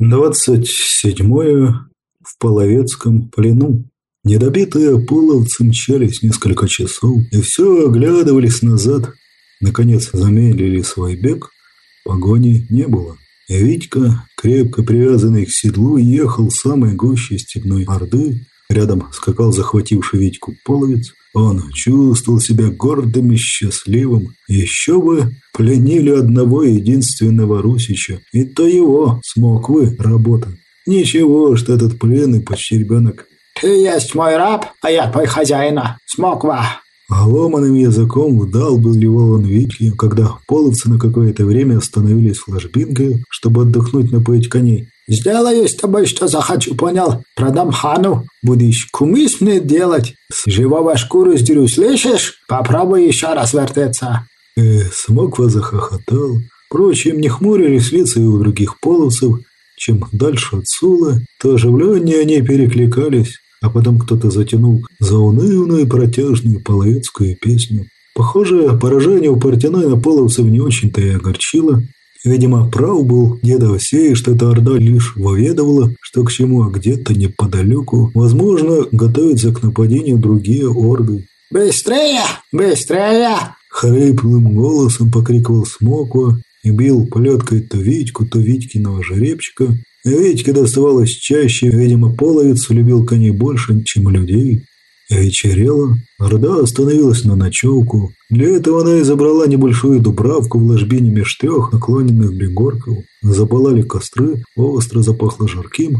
Двадцать седьмое в Половецком плену. Недобитые половцы мчались несколько часов и все оглядывались назад. Наконец замедлили свой бег. Погони не было. И Витька, крепко привязанный к седлу, ехал самой гуще степной орды. Рядом скакал захвативший Витьку половец. Он чувствовал себя гордым и счастливым. Еще бы пленили одного единственного русича, и то его смог вы работа. Ничего, что этот пленный почти ребенок. «Ты есть мой раб, а я твой хозяина, смоква!» А ломаным языком вдалбливал он Витьке, когда половцы на какое-то время остановились в ложбинке, чтобы отдохнуть напоить коней. Сделаю с тобой, что захочу, понял? Продам хану. Будешь кумис мне делать. С живого шкуру сдеру, слышишь? Попробуй еще раз вертеться. Э, Смоква захохотал. Впрочем, не хмурились лица и у других половцев. Чем дальше от Сулы, то оживленнее они перекликались, а потом кто-то затянул заунывную протяжную половецкую песню. Похоже, поражение у Портяной на половцев не очень-то и огорчило. Видимо, прав был дед Овсей, что эта орда лишь выведывала, что к чему, а где-то неподалеку, возможно, готовятся к нападению другие орды. «Быстрее! Быстрее!» Хриплым голосом покрикивал Смоква и бил плеткой то Витьку, то Витькиного жеребчика. Витьке доставалось чаще, видимо, половец любил коней больше, чем людей. Вечерело, Орда остановилась на ночевку. Для этого она и забрала небольшую дубравку в ложбине меж трех наклоненных пригорков. Запалали костры, остро запахло жарким.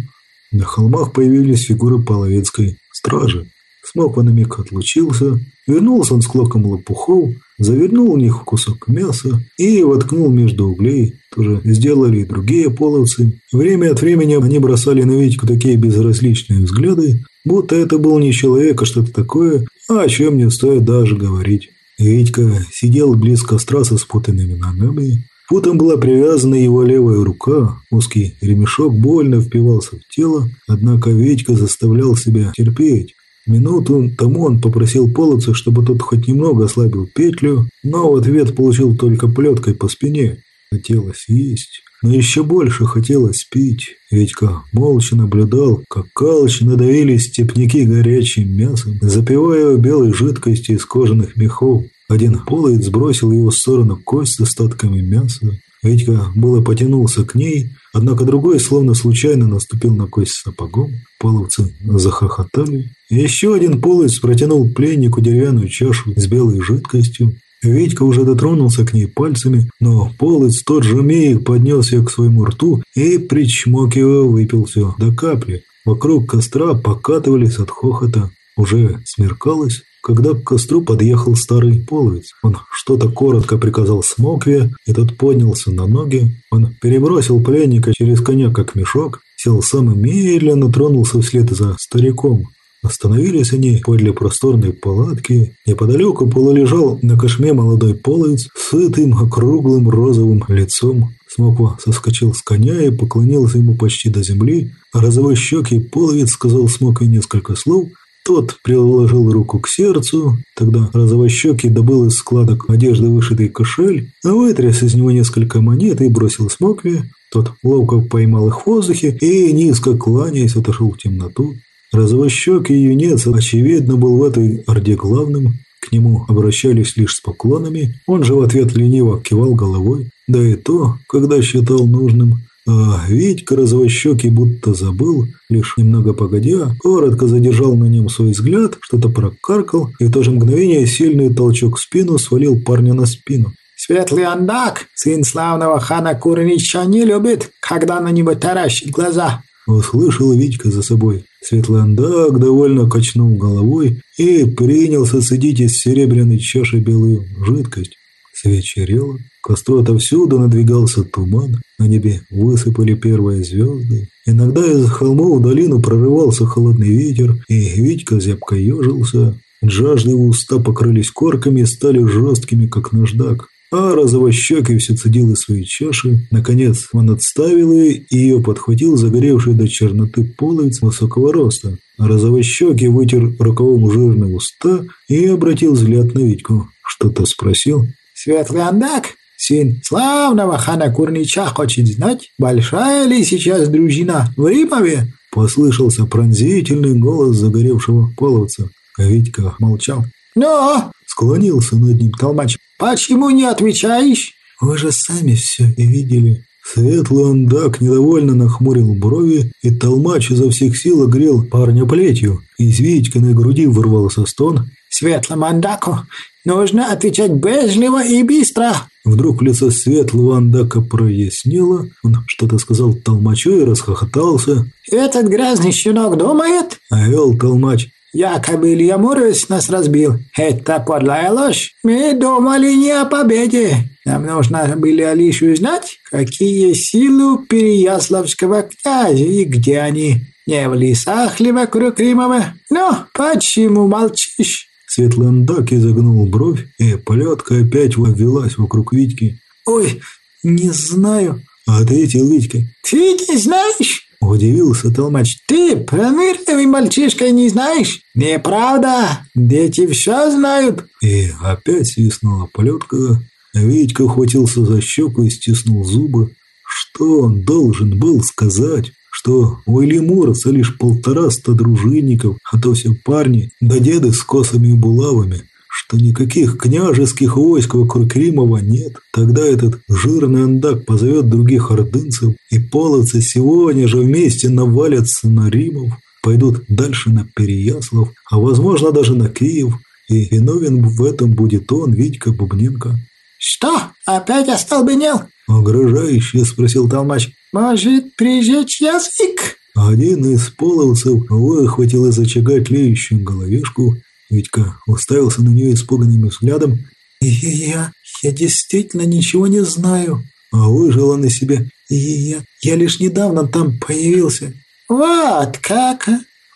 На холмах появились фигуры половецкой стражи. Смоква на миг отлучился, вернулся он с клоком лопухов, завернул в них кусок мяса и воткнул между углей. Тоже сделали и другие половцы. Время от времени они бросали на Витьку такие безразличные взгляды, будто это был не человек, а что-то такое, а о чем не стоит даже говорить. Витька сидел близ костра со спутанными ногами. Путом была привязана его левая рука, узкий ремешок больно впивался в тело, однако Витька заставлял себя терпеть. Минуту тому он попросил половца, чтобы тот хоть немного ослабил петлю, но в ответ получил только плеткой по спине. Хотелось есть, но еще больше хотелось пить. Витька молча наблюдал, как калч надавили степняки горячим мясом, запивая его белой жидкостью из кожаных мехов. Один половец сбросил его в сторону кость с остатками мяса. Витька было потянулся к ней, однако другой словно случайно наступил на кость сапогом. Половцы захохотали. Еще один половец протянул пленнику деревянную чашу с белой жидкостью. Витька уже дотронулся к ней пальцами, но половец тот же миг поднес ее к своему рту и, причмокивая, выпил все до капли. Вокруг костра покатывались от хохота. Уже смеркалось, когда к костру подъехал старый половец. Он что-то коротко приказал Смокве, и тот поднялся на ноги. Он перебросил пленника через коня, как мешок, сел сам и медленно тронулся вслед за стариком. Остановились они подле просторной палатки. Неподалеку полулежал на кошме молодой половец с сытым, округлым розовым лицом. Смоква соскочил с коня и поклонился ему почти до земли. Розовой щекий половец сказал Смокове несколько слов – тот приложил руку к сердцу, тогда розовощекий добыл из складок одежды вышитый кошель, вытряс из него несколько монет и бросил Смокве. Тот ловко поймал их в воздухе и, низко кланяясь, отошел в темноту. Розовощекий юнец, очевидно, был в этой орде главным. К нему обращались лишь с поклонами, он же в ответ лениво кивал головой, да и то, когда считал нужным. А Витька розовощекий будто забыл, лишь немного погодя, коротко задержал на нем свой взгляд, что-то прокаркал, и в то же мгновение сильный толчок в спину свалил парня на спину. Светлый андак, сын славного хана Курнича, не любит, когда на него таращит глаза. Услышал Витька за собой. Светлый андак довольно качнул головой и принялся цедить из серебряной чаши белую жидкость. Свечерело, костру отовсюду надвигался туман, на небе высыпали первые звезды. Иногда из холмов в долину прорывался холодный ветер, и Витька зябко ежился. Жажды уста покрылись корками и стали жесткими, как наждак. А розовощекий все цедил из своей чаши. Наконец он отставил ее, и ее подхватил загоревший до черноты половец высокого роста. Розовощекий вытер рукавом жирные уста и обратил взгляд на Витьку. Что-то спросил. «Светлый андак, сын славного хана Курнича хочет знать, большая ли сейчас дружина в Римове?» Послышался пронзительный голос загоревшего половца. А Витька молчал. «Но!» — склонился над ним толмач. «Почему не отвечаешь?» «Вы же сами все и видели». Светлый андак недовольно нахмурил брови, и толмач изо всех сил огрел парня плетью. Из Витькиной груди вырвался стон. «Светлому андаку нужно отвечать безливо и быстро!» Вдруг лицо светлого андака прояснило. Он что-то сказал толмачу и расхохотался. «Этот грязный щенок думает?» — овел толмач. Якобы Илья Муромец нас разбил. Это подлая ложь. Мы думали не о победе. Нам нужно было лишь узнать, какие силы у Переяславского князя и где они. Не в лесах ли вокруг Римова? Ну, почему молчишь? Светлый андак изогнул бровь, и полетка опять вовелась вокруг Витьки. «Ой, не знаю», — ответил Витька. «Ты не знаешь?» – удивился толмач. «Ты про мирный мальчишкой не знаешь? Неправда! Дети все знают!» И опять свистнула полетка. Витька хватился за щеку и стиснул зубы. Что он должен был сказать? Что у Элимуроса лишь полтораста дружинников, а то все парни, да деды с косами и булавами что никаких княжеских войск вокруг Римова нет, тогда этот жирный андак позовет других ордынцев, и половцы сегодня же вместе навалятся на Римов, пойдут дальше на Переяслав, а возможно даже на Киев, и виновен в этом будет он, Витька Бубненко. «Что, опять остолбенел?» – угрожающе спросил Толмач. «Может, прижечь язык?» Один из половцев выхватил из очага тлеющую головешку Витька уставился на нее испуганным взглядом. «Я... я действительно ничего не знаю». А выжила на себе. «Я... я лишь недавно там появился». «Вот как!»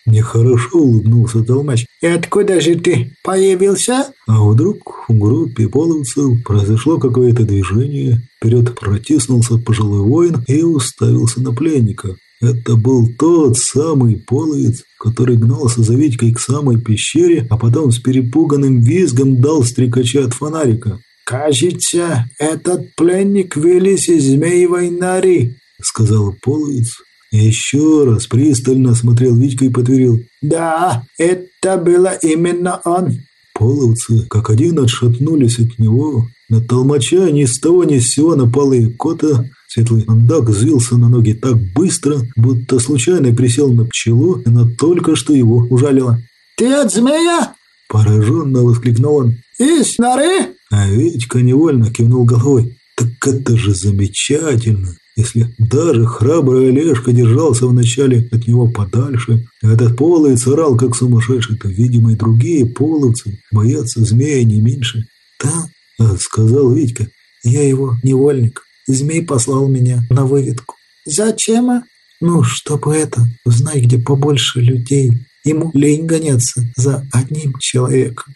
Нехорошо улыбнулся Толмач. «И откуда же ты появился?» А вдруг в группе половцев произошло какое-то движение. Вперед протиснулся пожилой воин и уставился на пленника. Это был тот самый половец, который гнался за Витькой к самой пещере, а потом с перепуганным визгом дал стрекача от фонарика. «Кажется, этот пленник вылез из змеевой норы», — сказал половец. Еще раз пристально смотрел Витька и подтвердил. «Да, это было именно он». Половцы как один отшатнулись от него. На толмача ни с того ни с сего напала икота, Светлый андак взвился на ноги так быстро, будто случайно присел на пчелу, и она только что его ужалила. «Ты от змея?» – пораженно воскликнул он. «Из норы?» А Витька невольно кивнул головой. «Так это же замечательно!» Если даже храбрый Олежка держался вначале от него подальше, а этот половец орал как сумасшедший, то, видимо, и другие половцы боятся змея не меньше. «Да», — сказал Витька, — «я его невольник». Змей послал меня на выведку. Зачем? А? Ну, чтобы это, знай, где побольше людей. Ему лень гоняться за одним человеком.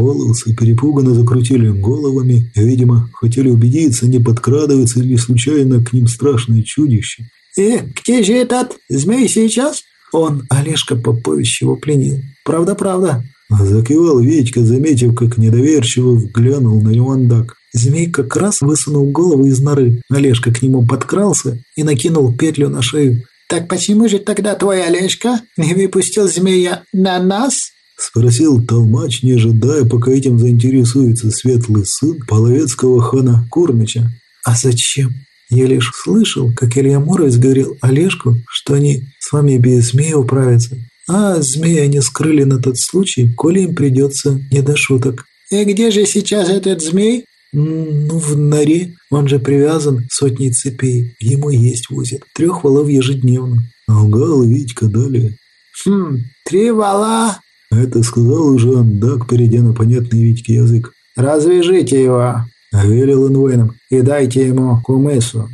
Полосы перепуганно закрутили головами, видимо, хотели убедиться, не подкрадывается ли случайно к ним страшное чудище. «И где же этот змей сейчас?» Он, Олежка Попович, его пленил. Правда-правда. Закивал Витька, заметив, как недоверчиво взглянул на него андак. Змей как раз высунул голову из норы. Олежка к нему подкрался и накинул петлю на шею. «Так почему же тогда твой Олежка не выпустил змея на нас?» Спросил толмач, не ожидая, пока этим заинтересуется светлый сын половецкого хана Курмича. «А зачем? Я лишь слышал, как Илья Муромец говорил Олежку, что они с вами без змея управятся. А змея они скрыли на тот случай, коли им придется не до шуток». «И где же сейчас этот змей?» Ну, в норе. Он же привязан сотней цепей. Ему есть возят. Трех валов ежедневно. Лгал Витька далее. Хм, три вала? Это сказал уже Андак, перейдя на понятный Витьке язык. Развяжите его. Велел он воинам. И дайте ему кумысу.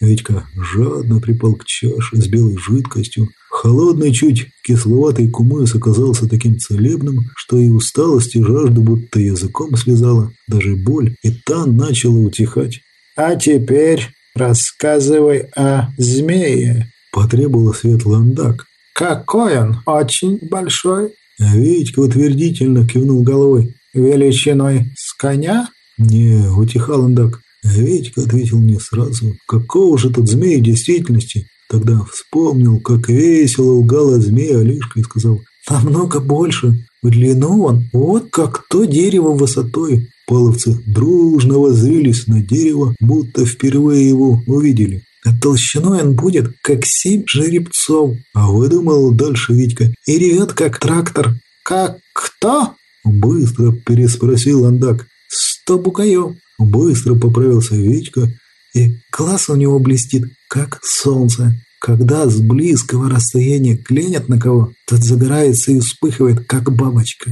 Витька жадно припал к чаше с белой жидкостью. Холодный, чуть кисловатый кумыс оказался таким целебным, что и усталость, и жажда будто языком слезала, даже боль, и та начала утихать. «А теперь рассказывай о змее», – потребовал светлый андак. «Какой он? Очень большой?» А Витька утвердительно кивнул головой. «Величиной с коня?» «Не, утихал андак. Витька ответил не сразу. Какого же тут змей в действительности? Тогда вспомнил, как весело лгала змея Алишка и сказал «Намного больше. В длину он вот как то дерево высотой». Половцы дружно воззрились на дерево, будто впервые его увидели. Толщиной он будет, как семь жеребцов. А выдумал дальше Витька. И ревет, как трактор. Как кто? Быстро переспросил Андак. Сто букаев. Быстро поправился Витька. И глаз у него блестит, как солнце. Когда с близкого расстояния клянет на кого, тот загорается и вспыхивает, как бабочка.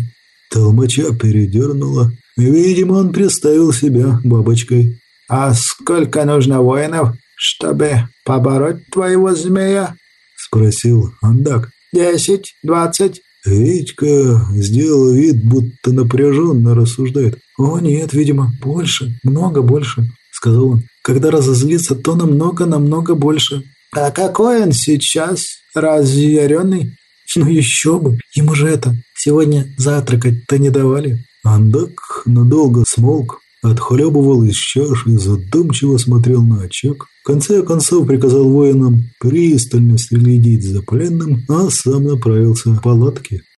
Толмача передернула. Видимо, он представил себя бабочкой. «А сколько нужно воинов, чтобы побороть твоего змея?» Спросил Андак. «Десять, двадцать?» Витька сделал вид, будто напряженно рассуждает. «О нет, видимо, больше, много больше», — сказал он. «Когда разозлится, то намного-намного больше». «А какой он сейчас? Разъяренный?» «Ну еще бы, ему же это, сегодня завтракать-то не давали». Андак надолго смолк, отхлебывал из чаши задумчиво смотрел на очаг. В конце концов приказал воинам пристально следить за пленным, а сам направился в палатки.